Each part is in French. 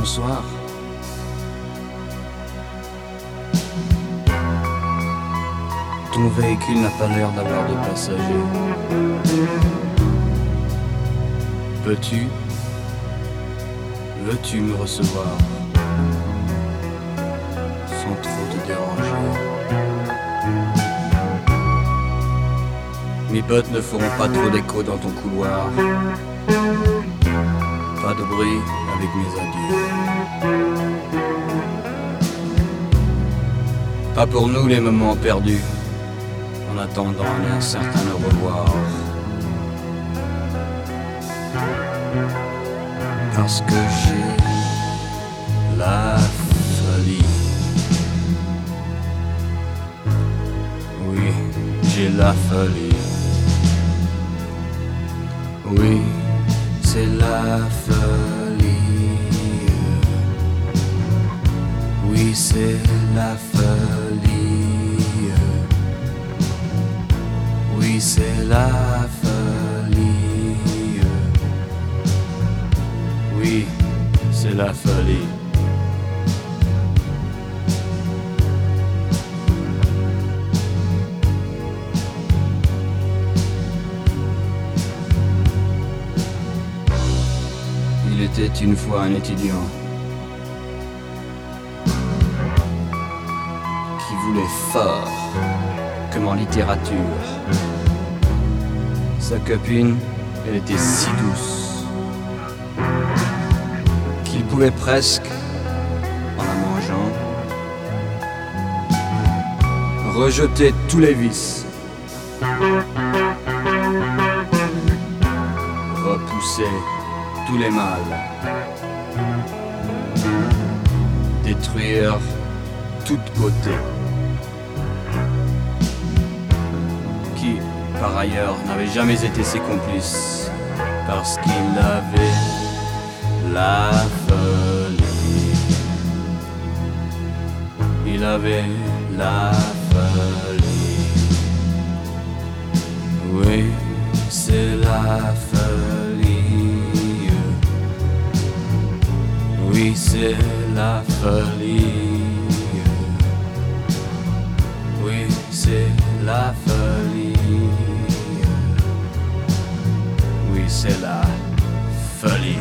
bonsoir. Ton véhicule n'a pas l'air d'avoir de passagers. Peux-tu, veux-tu me recevoir sans trop te déranger? Mes bottes ne feront pas trop d'écho dans ton couloir. Pas de bruit avec mes adieux. Pas pour nous les moments perdus, en attendant un certain au revoir. Parce que j'ai la folie. Oui, j'ai la folie. Oui, c'est la folie. Oui, c'est la folie. Oui, c'est la folie. Oui, c'est la folie. Une fois un étudiant qui voulait fort comme en littérature. Sa copine, elle était si douce qu'il pouvait presque, en la mangeant, rejeter tous les vices, repousser tous les mâles, détruire toute beauté. Qui, par ailleurs, n'avait jamais été ses complices, parce qu'il avait la folie. Il avait la folie. Oui, c'est la folie. C'est la folie. Oui, c'est la folie. Oui, c'est la folie.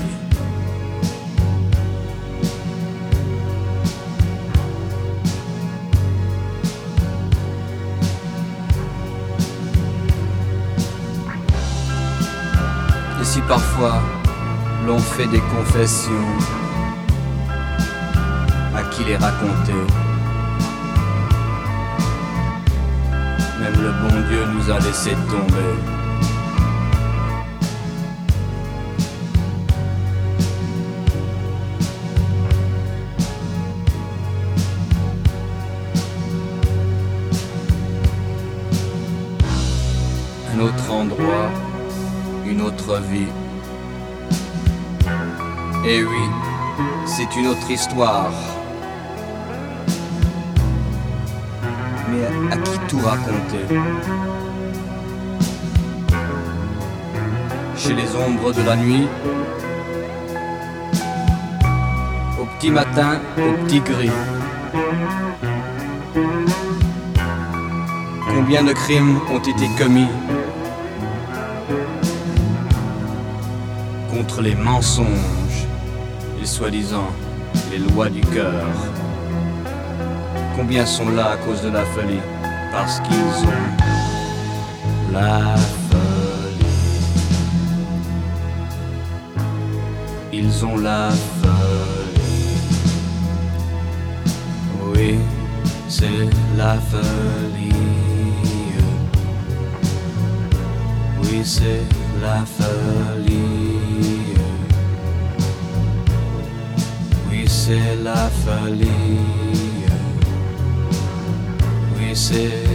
Et si parfois l'on fait des confessions, qui les raconter Même le bon Dieu nous a laissé tomber. Un autre endroit, une autre vie. Et oui, c'est une autre histoire. Mais à qui tout raconter Chez les ombres de la nuit Au petit matin, au petit gris. Combien de crimes ont été commis contre les mensonges, les soi-disant, les lois du cœur? Combien sont là à cause de la folie? Parce qu'ils ont la folie. Ils ont la folie. Oui, c'est la folie. Oui, c'est la folie. Oui, c'est la folie. Oui,